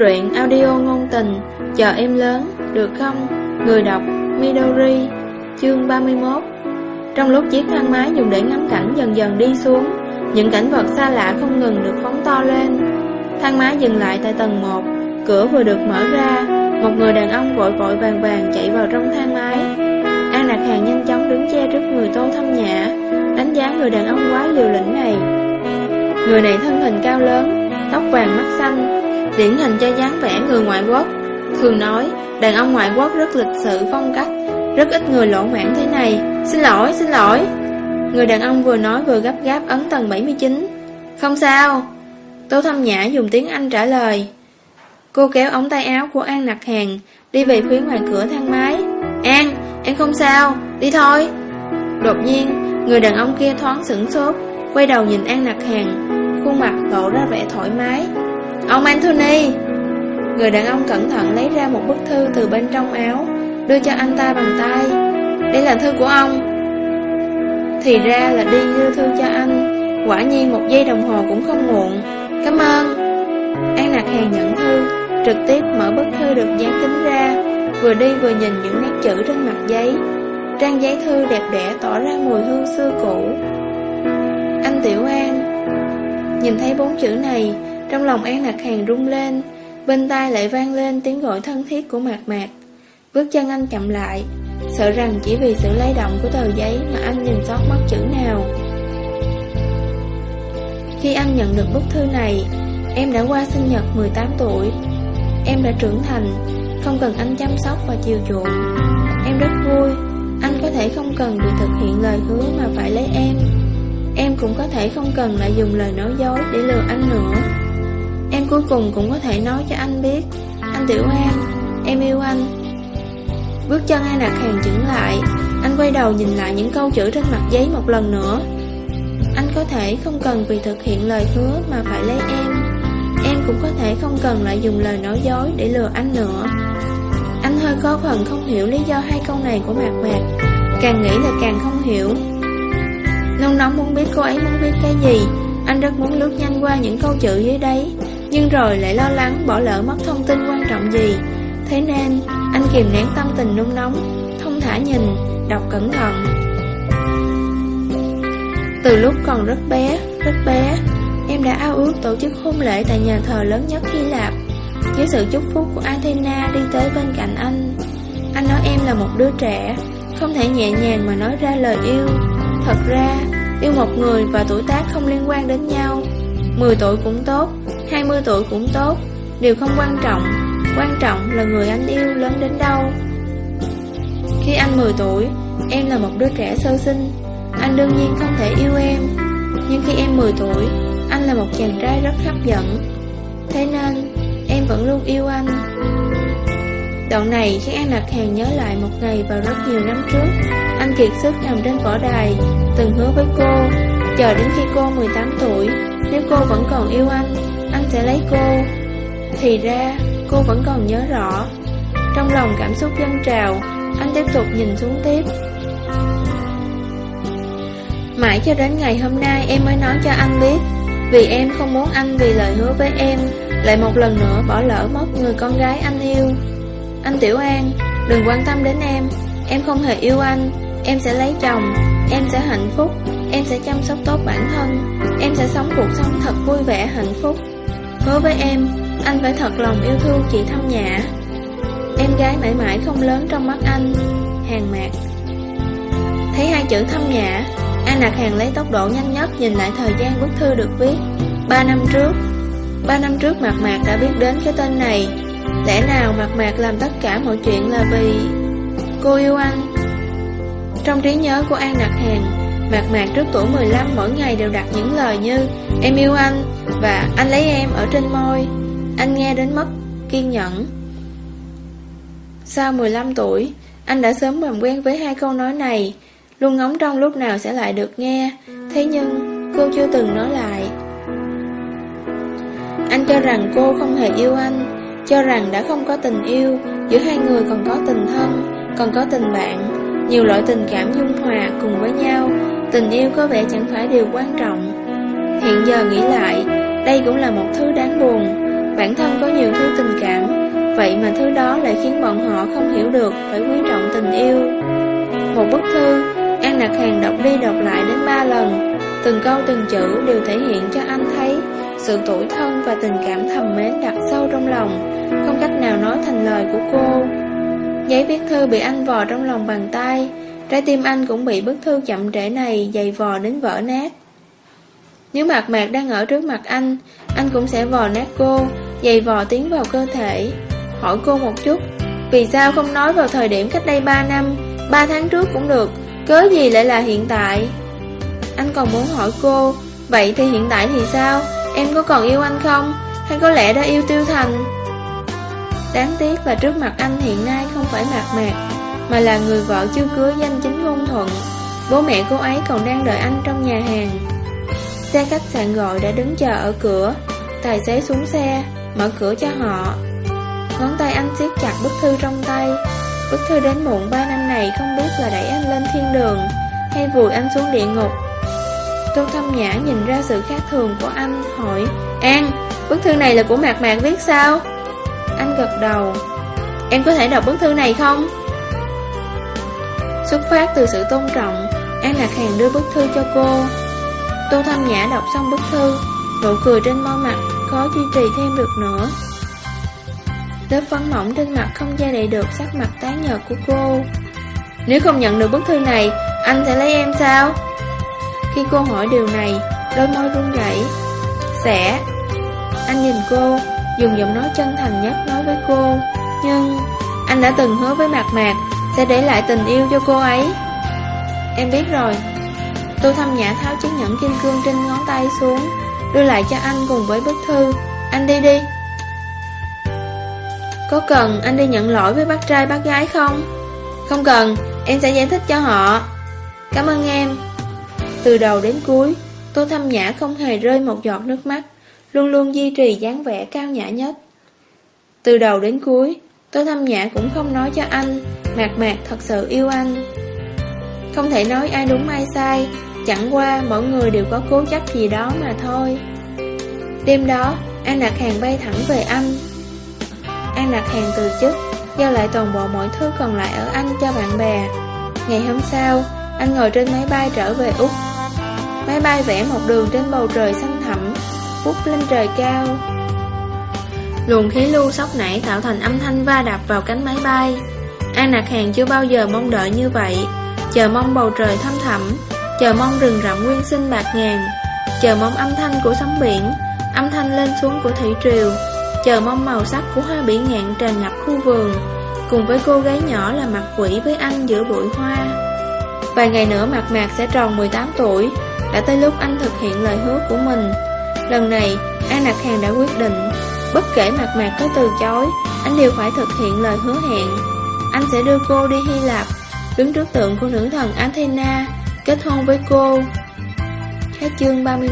truyện audio ngôn tình Chờ em lớn, được không? Người đọc Midori Chương 31 Trong lúc chiếc thang máy dùng để ngắm cảnh dần dần đi xuống Những cảnh vật xa lạ không ngừng được phóng to lên. Thang máy dừng lại tại tầng 1 Cửa vừa được mở ra Một người đàn ông vội vội vàng vàng chạy vào trong thang máy. An Nạc Hàng nhanh chóng đứng che trước người Tô Thâm Nhã Đánh giá người đàn ông quá liều lĩnh này. Người này thân hình cao lớn Tóc vàng mắt xanh Điển hình cho dáng vẻ người ngoại quốc. Thường nói Đàn ông ngoại quốc rất lịch sự phong cách Rất ít người lộn mãn thế này. Xin lỗi, xin lỗi. Người đàn ông vừa nói vừa gấp gáp ấn tầng 79 Không sao. Tô Thâm Nhã dùng tiếng Anh trả lời. Cô kéo ống tay áo của An Nặc Hàng Đi về phía ngoài cửa thang máy. An, em không sao, đi thôi. Đột nhiên Người đàn ông kia thoáng sửng sốt Quay đầu nhìn An Nặc Hàng. Khuôn mặt lộ ra vẻ thoải mái. Ông Anthony. Người đàn ông cẩn thận lấy ra một bức thư từ bên trong áo, Đưa cho anh ta bằng tay. Đây là thư của ông. Thì ra là đi đưa thư cho anh. Quả nhiên một giây đồng hồ cũng không muộn. Cảm ơn. An Nạc Hàng nhận thư, Trực tiếp mở bức thư được dán kính ra, Vừa đi vừa nhìn những nét chữ trên mặt giấy. Trang giấy thư đẹp đẽ tỏ ra mùi hương xưa cũ. Anh Tiểu An, Nhìn thấy bốn chữ này trong lòng An lạc Hàng rung lên, Bên tai lại vang lên tiếng gọi thân thiết của Mạc Mạc. Bước chân anh chậm lại, Sợ rằng chỉ vì sự lay động của tờ giấy Mà anh nhìn sót mất chữ nào. Khi anh nhận được bức thư này, Em đã qua sinh nhật 18 tuổi. Em đã trưởng thành, Không cần anh chăm sóc và chiều chuộng. Em rất vui, Anh có thể không cần vì thực hiện lời hứa mà phải lấy em. Em cũng có thể không cần lại dùng lời nói dối để lừa anh nữa. Em cuối cùng cũng có thể nói cho anh biết, Anh Tiểu An, Em yêu anh. Bước chân An Nạc Hàng chững lại, Anh quay đầu nhìn lại những câu chữ trên mặt giấy một lần nữa. Anh có thể không cần vì thực hiện lời hứa mà phải lấy em. Em cũng có thể không cần lại dùng lời nói dối để lừa anh nữa. Anh hơi có phần không hiểu lý do hai câu này của Mạc Mạc. Càng nghĩ là càng không hiểu. Nông nóng muốn biết cô ấy muốn biết cái gì, Anh rất muốn lướt nhanh qua những câu chữ dưới đấy nhưng rồi lại lo lắng bỏ lỡ mất thông tin quan trọng gì. Thế nên anh kìm nén tâm tình nung nóng Thông thả nhìn, đọc cẩn thận. Từ lúc còn rất bé, rất bé Em đã ao ước tổ chức hôn lễ tại nhà thờ lớn nhất Hy Lạp. Với sự chúc phúc của Athena đi tới bên cạnh anh Anh nói em là một đứa trẻ Không thể nhẹ nhàng mà nói ra lời yêu. Thật ra, yêu một người và tuổi tác không liên quan đến nhau. 10 tuổi cũng tốt, 20 tuổi cũng tốt. Điều không quan trọng. Quan trọng là người anh yêu lớn đến đâu. Khi anh 10 tuổi, Em là một đứa trẻ sơ sinh. Anh đương nhiên không thể yêu em. Nhưng khi em 10 tuổi, Anh là một chàng trai rất hấp dẫn. Thế nên, Em vẫn luôn yêu anh. Đoạn này khiến An Lạc Hàng nhớ lại một ngày vào rất nhiều năm trước. Anh kiệt sức nằm trên võ đài, Từng hứa với cô. Chờ đến khi cô 18 tuổi, Nếu cô vẫn còn yêu anh anh sẽ lấy cô. Thì ra, cô vẫn còn nhớ rõ. Trong lòng cảm xúc dâng trào, Anh tiếp tục nhìn xuống tiếp. Mãi cho đến ngày hôm nay em mới nói cho anh biết, Vì em không muốn anh vì lời hứa với em, Lại một lần nữa bỏ lỡ mất người con gái anh yêu. Anh Tiểu An, Đừng quan tâm đến em. Em không hề yêu anh. Em sẽ lấy chồng. Em sẽ hạnh phúc. Em sẽ chăm sóc tốt bản thân. Em sẽ sống cuộc sống thật vui vẻ, hạnh phúc. Hứa với em, Anh phải thật lòng yêu thương chị Thâm Nhã. Em gái mãi mãi không lớn trong mắt anh. Hàng mạc. Thấy hai chữ Thâm Nhã, An Nạc Hàng lấy tốc độ nhanh nhất Nhìn lại thời gian bức thư được viết. Ba năm trước. Ba năm trước Mạc Mạc đã biết đến cái tên này. Lẽ nào Mạc Mạc làm tất cả mọi chuyện là vì Cô yêu anh? Trong trí nhớ của An Nạc Hàng Mạc Mạc trước tuổi 15 mỗi ngày đều đặt những lời như, Em yêu anh Và anh lấy em ở trên môi, Anh nghe đến mất kiên nhẫn. Sau 15 tuổi, Anh đã sớm làm quen với hai câu nói này, Luôn ngóng trong lúc nào sẽ lại được nghe, Thế nhưng cô chưa từng nói lại. Anh cho rằng cô không hề yêu anh, Cho rằng đã không có tình yêu, Giữa hai người còn có tình thân, Còn có tình bạn, Nhiều loại tình cảm dung hòa cùng với nhau Tình yêu có vẻ chẳng phải điều quan trọng. Hiện giờ nghĩ lại, Đây cũng là một thứ đáng buồn. Bản thân có nhiều thứ tình cảm, Vậy mà thứ đó lại khiến bọn họ không hiểu được Phải quý trọng tình yêu. Một bức thư, An Nạc Hàng đọc đi đọc lại đến ba lần. Từng câu từng chữ đều thể hiện cho anh thấy Sự tuổi thân và tình cảm thầm mến đặt sâu trong lòng, Không cách nào nói thành lời của cô. Giấy viết thư bị anh vò trong lòng bàn tay Trái tim anh cũng bị bức thư chậm trễ này dày vò đến vỡ nát. Nếu mạc mạc đang ở trước mặt anh Anh cũng sẽ vò nát cô, Dày vò tiến vào cơ thể. Hỏi cô một chút, Vì sao không nói vào thời điểm cách đây 3 năm 3 tháng trước cũng được, Cớ gì lại là hiện tại? Anh còn muốn hỏi cô, Vậy thì hiện tại thì sao? Em có còn yêu anh không? Hay có lẽ đã yêu tiêu thành? Đáng tiếc là trước mặt anh hiện nay không phải mạc mạc. Mà là người vợ chưa cưới danh chính ngôn thuận. Bố mẹ cô ấy còn đang đợi anh trong nhà hàng. Xe khách sạn gọi đã đứng chờ ở cửa. Tài xế xuống xe Mở cửa cho họ. Ngón tay anh siết chặt bức thư trong tay. Bức thư đến muộn 3 năm này Không biết là đẩy anh lên thiên đường Hay vùi anh xuống địa ngục. Tô Thâm Nhã nhìn ra sự khác thường của anh Hỏi An, bức thư này là của Mạc Mạc viết sao? Anh gật đầu Em có thể đọc bức thư này không? Xuất phát từ sự tôn trọng, An Lạc Hàng đưa bức thư cho cô. Tô Thanh Nhã đọc xong bức thư, Nụ cười trên môi mặt Khó duy trì thêm được nữa. Lớp phấn mỏng trên mặt không che đậy được sắc mặt tái nhợt của cô. Nếu không nhận được bức thư này, Anh sẽ lấy em sao? Khi cô hỏi điều này, Đôi môi run rẩy. Sẽ. Anh nhìn cô, Dùng giọng nói chân thành nhất nói với cô. Nhưng Anh đã từng hứa với Mạc Mạc sẽ để lại tình yêu cho cô ấy. Em biết rồi. Tô Thâm Nhã tháo chiếc nhẫn kim cương trên ngón tay xuống, Đưa lại cho anh cùng với bức thư. Anh đi đi. Có cần anh đi nhận lỗi với bác trai bác gái không? Không cần, Em sẽ giải thích cho họ. Cảm ơn em. Từ đầu đến cuối Tô Thâm Nhã không hề rơi một giọt nước mắt, Luôn luôn duy trì dáng vẻ cao nhã nhất. Từ đầu đến cuối Tô Thâm Nhã cũng không nói cho anh Mạc Mạc, thật sự yêu anh. Không thể nói ai đúng ai sai, Chẳng qua mỗi người đều có cố chấp gì đó mà thôi. Đêm đó, An Lạc Hàng bay thẳng về anh. An Lạc Hàng từ chức, Giao lại toàn bộ mọi thứ còn lại ở anh cho bạn bè. Ngày hôm sau, Anh ngồi trên máy bay trở về Úc. Máy bay vẽ một đường trên bầu trời xanh thẳm Vút lên trời cao. Luồng khí lưu sóc nảy tạo thành âm thanh va đập vào cánh máy bay. An Nạc Hàng chưa bao giờ mong đợi như vậy. Chờ mong bầu trời thăm thẳm, Chờ mong rừng rậm nguyên sinh bạc ngàn, Chờ mong âm thanh của sóng biển, Âm thanh lên xuống của thủy triều, Chờ mong màu sắc của hoa biển ngạn tràn ngập khu vườn, Cùng với cô gái nhỏ là mặt quỷ với anh giữa bụi hoa. Vài ngày nữa mặt mạc sẽ tròn 18 tuổi, Đã tới lúc anh thực hiện lời hứa của mình. Lần này, An Nạc Hàng đã quyết định, Bất kể mặt mạc có từ chối, Anh đều phải thực hiện lời hứa hẹn. Anh sẽ đưa cô đi Hy Lạp, Đứng trước tượng của nữ thần Athena, Kết hôn với cô. Hết chương 31